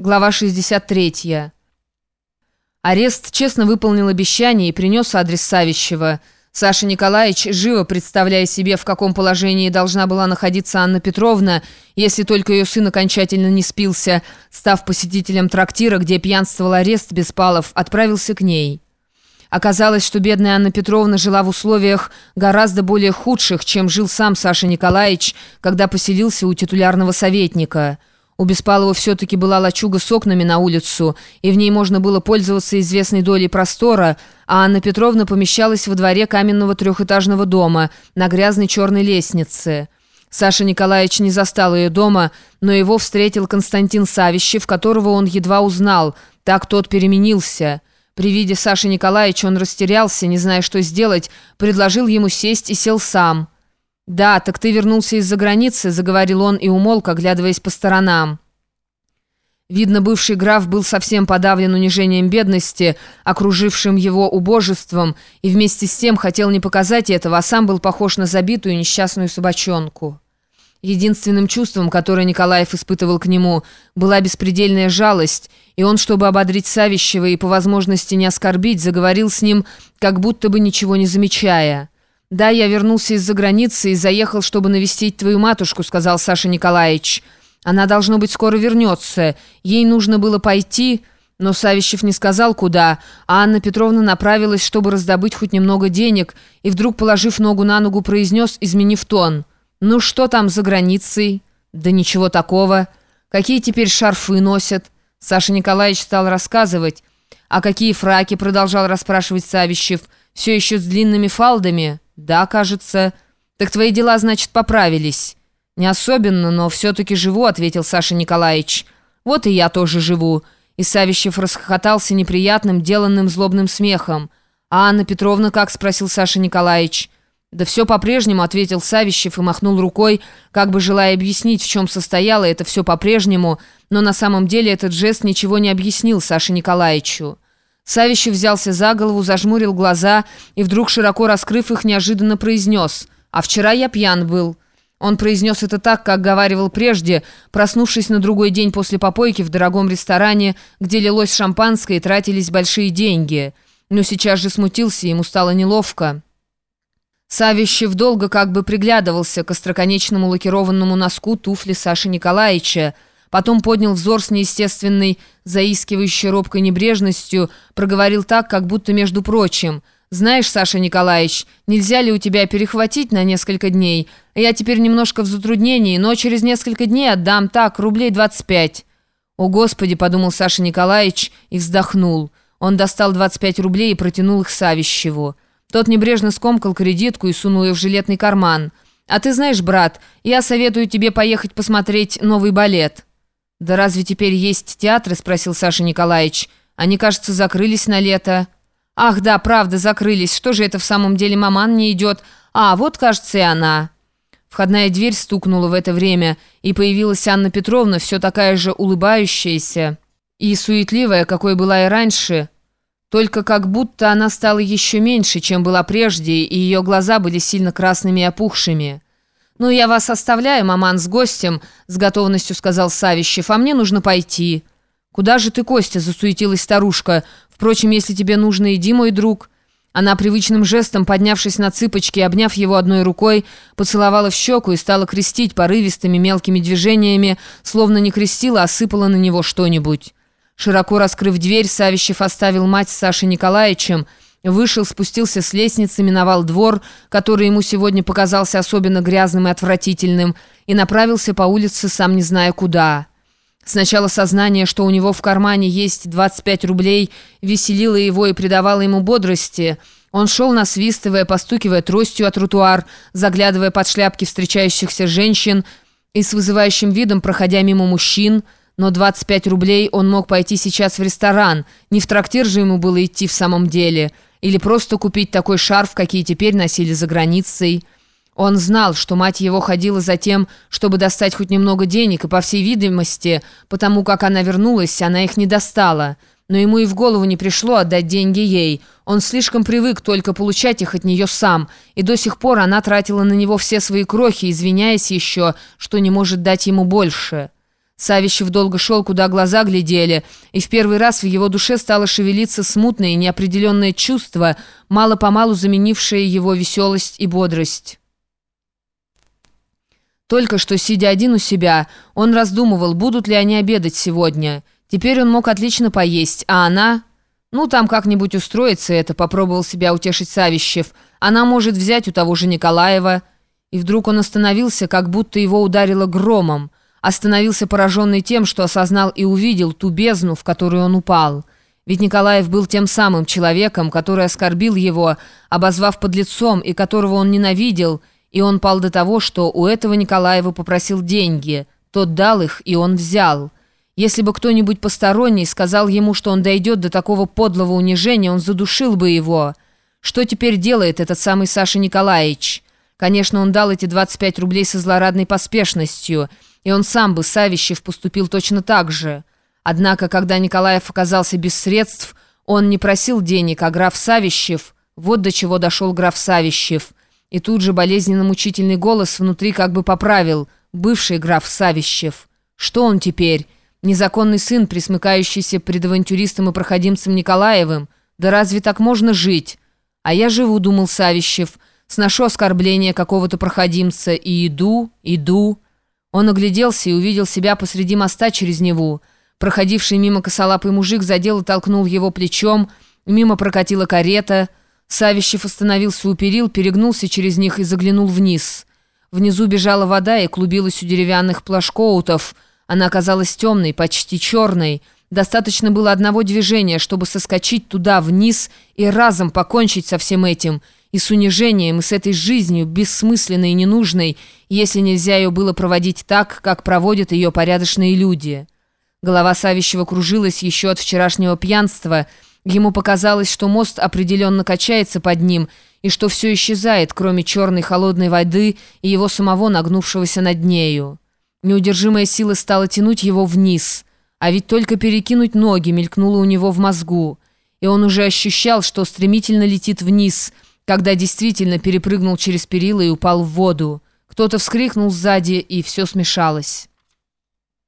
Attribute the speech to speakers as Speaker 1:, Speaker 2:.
Speaker 1: Глава 63. Арест честно выполнил обещание и принес адрес Савищева. Саша Николаевич, живо представляя себе, в каком положении должна была находиться Анна Петровна, если только ее сын окончательно не спился, став посетителем трактира, где пьянствовал арест Беспалов, отправился к ней. Оказалось, что бедная Анна Петровна жила в условиях гораздо более худших, чем жил сам Саша Николаевич, когда поселился у титулярного советника – у Беспалова все-таки была лачуга с окнами на улицу, и в ней можно было пользоваться известной долей простора, а Анна Петровна помещалась во дворе каменного трехэтажного дома на грязной черной лестнице. Саша Николаевич не застал ее дома, но его встретил Константин Савищев, которого он едва узнал, так тот переменился. При виде Саши Николаевича он растерялся, не зная, что сделать, предложил ему сесть и сел сам. «Да, так ты вернулся из-за границы», — заговорил он и умолк, оглядываясь по сторонам. Видно, бывший граф был совсем подавлен унижением бедности, окружившим его убожеством, и вместе с тем хотел не показать этого, а сам был похож на забитую несчастную собачонку. Единственным чувством, которое Николаев испытывал к нему, была беспредельная жалость, и он, чтобы ободрить Савищева и по возможности не оскорбить, заговорил с ним, как будто бы ничего не замечая. «Да, я вернулся из-за границы и заехал, чтобы навестить твою матушку», — сказал Саша Николаевич. «Она, должно быть, скоро вернется. Ей нужно было пойти...» Но Савищев не сказал, куда, а Анна Петровна направилась, чтобы раздобыть хоть немного денег, и вдруг, положив ногу на ногу, произнес, изменив тон. «Ну что там за границей?» «Да ничего такого. Какие теперь шарфы носят?» Саша Николаевич стал рассказывать. «А какие фраки?» — продолжал расспрашивать Савищев. «Все еще с длинными фалдами?» «Да, кажется. Так твои дела, значит, поправились». «Не особенно, но все-таки живу», — ответил Саша Николаевич. «Вот и я тоже живу». И Савищев расхохотался неприятным, деланным злобным смехом. «А Анна Петровна как?» — спросил Саша Николаевич. «Да все по-прежнему», — ответил Савищев и махнул рукой, как бы желая объяснить, в чем состояло это все по-прежнему, но на самом деле этот жест ничего не объяснил Саше Николаевичу. Савищев взялся за голову, зажмурил глаза и вдруг, широко раскрыв их, неожиданно произнес «А вчера я пьян был». Он произнес это так, как говаривал прежде, проснувшись на другой день после попойки в дорогом ресторане, где лилось шампанское и тратились большие деньги. Но сейчас же смутился, ему стало неловко. Савищев долго как бы приглядывался к остроконечному лакированному носку туфли Саши Николаевича, Потом поднял взор с неестественной, заискивающей робкой небрежностью, проговорил так, как будто между прочим. «Знаешь, Саша Николаевич, нельзя ли у тебя перехватить на несколько дней? Я теперь немножко в затруднении, но через несколько дней отдам так, рублей 25». «О, Господи!» – подумал Саша Николаевич и вздохнул. Он достал 25 рублей и протянул их Савищеву. Тот небрежно скомкал кредитку и сунул ее в жилетный карман. «А ты знаешь, брат, я советую тебе поехать посмотреть новый балет». «Да разве теперь есть театры?» – спросил Саша Николаевич. «Они, кажется, закрылись на лето». «Ах, да, правда, закрылись. Что же это в самом деле маман не идет? А, вот, кажется, и она». Входная дверь стукнула в это время, и появилась Анна Петровна, все такая же улыбающаяся и суетливая, какой была и раньше, только как будто она стала еще меньше, чем была прежде, и ее глаза были сильно красными и опухшими. «Ну, я вас оставляю, маман, с гостем», — с готовностью сказал Савищев, «а мне нужно пойти». «Куда же ты, Костя?» — засуетилась старушка. «Впрочем, если тебе нужно, иди, мой друг». Она привычным жестом, поднявшись на цыпочки обняв его одной рукой, поцеловала в щеку и стала крестить порывистыми мелкими движениями, словно не крестила, а сыпала на него что-нибудь. Широко раскрыв дверь, Савищев оставил мать с Сашей Николаевичем, Вышел, спустился с лестницы, миновал двор, который ему сегодня показался особенно грязным и отвратительным, и направился по улице, сам не зная куда. Сначала сознание, что у него в кармане есть 25 рублей, веселило его и придавало ему бодрости. Он шел, насвистывая, постукивая тростью о тротуар, заглядывая под шляпки встречающихся женщин и с вызывающим видом проходя мимо мужчин, но 25 рублей он мог пойти сейчас в ресторан, не в трактир же ему было идти в самом деле – или просто купить такой шарф, какие теперь носили за границей. Он знал, что мать его ходила за тем, чтобы достать хоть немного денег, и, по всей видимости, потому как она вернулась, она их не достала. Но ему и в голову не пришло отдать деньги ей. Он слишком привык только получать их от нее сам, и до сих пор она тратила на него все свои крохи, извиняясь еще, что не может дать ему больше». Савищев долго шел, куда глаза глядели, и в первый раз в его душе стало шевелиться смутное и неопределенное чувство, мало-помалу заменившее его веселость и бодрость. Только что, сидя один у себя, он раздумывал, будут ли они обедать сегодня. Теперь он мог отлично поесть, а она... Ну, там как-нибудь устроится это, попробовал себя утешить Савищев. Она может взять у того же Николаева. И вдруг он остановился, как будто его ударило громом остановился пораженный тем, что осознал и увидел ту бездну, в которую он упал. Ведь Николаев был тем самым человеком, который оскорбил его, обозвав подлецом, и которого он ненавидел, и он пал до того, что у этого Николаева попросил деньги. Тот дал их, и он взял. Если бы кто-нибудь посторонний сказал ему, что он дойдет до такого подлого унижения, он задушил бы его. Что теперь делает этот самый Саша Николаевич? Конечно, он дал эти 25 рублей со злорадной поспешностью – и он сам бы, Савищев, поступил точно так же. Однако, когда Николаев оказался без средств, он не просил денег, а граф Савищев, вот до чего дошел граф Савищев. И тут же болезненно-мучительный голос внутри как бы поправил, бывший граф Савищев. Что он теперь? Незаконный сын, присмыкающийся пред авантюристом и проходимцем Николаевым? Да разве так можно жить? А я живу, думал Савищев, сношу оскорбление какого-то проходимца и иду, иду... Он огляделся и увидел себя посреди моста через Неву. Проходивший мимо косолапый мужик задел и толкнул его плечом, мимо прокатила карета. Савищев остановился у перил, перегнулся через них и заглянул вниз. Внизу бежала вода и клубилась у деревянных плашкоутов. Она оказалась темной, почти черной. Достаточно было одного движения, чтобы соскочить туда вниз и разом покончить со всем этим – и с унижением, и с этой жизнью, бессмысленной и ненужной, если нельзя ее было проводить так, как проводят ее порядочные люди. Голова Савищева кружилась еще от вчерашнего пьянства. Ему показалось, что мост определенно качается под ним, и что все исчезает, кроме черной холодной воды и его самого нагнувшегося над нею. Неудержимая сила стала тянуть его вниз, а ведь только перекинуть ноги мелькнуло у него в мозгу, и он уже ощущал, что стремительно летит вниз – когда действительно перепрыгнул через перила и упал в воду. Кто-то вскрикнул сзади, и все смешалось.